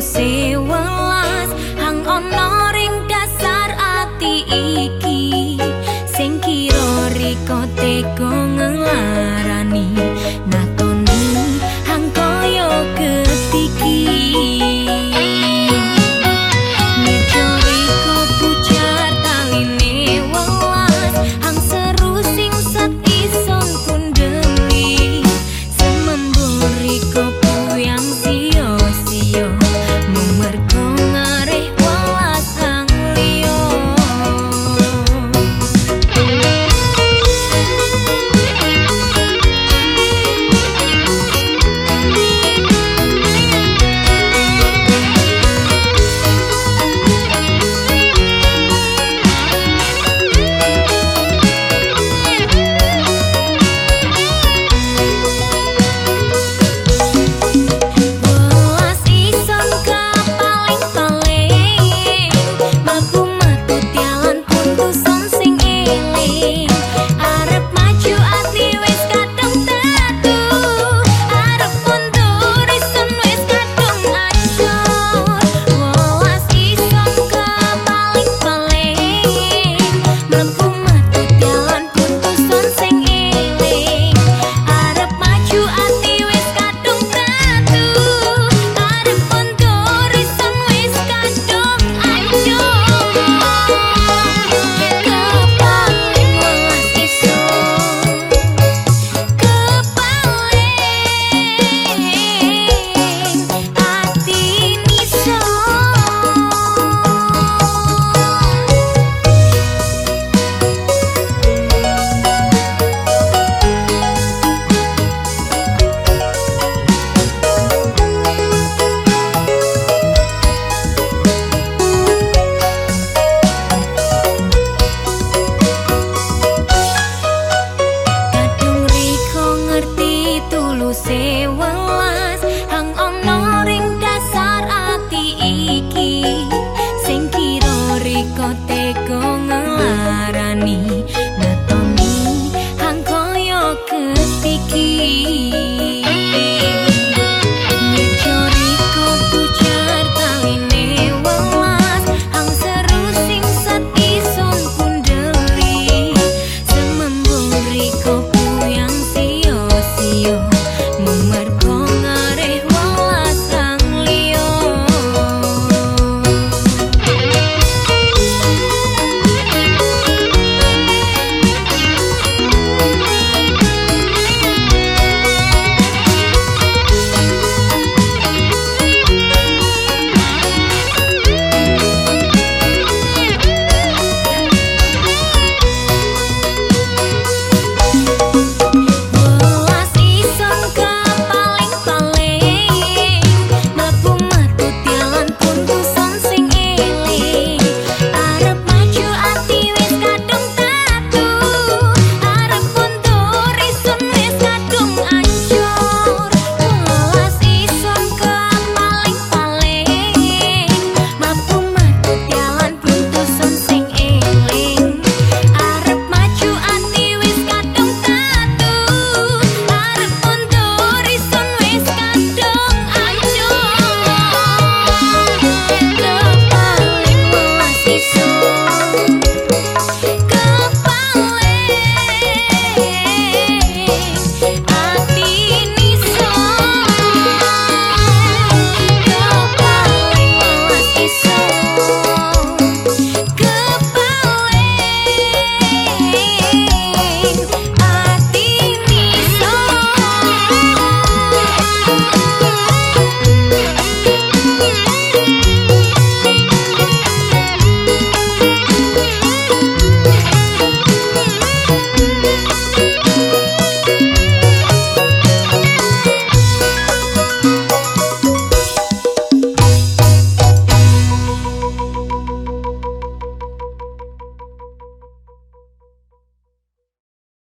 si welas hang ana ring dasar ati iki. Sing kira rikote gongelan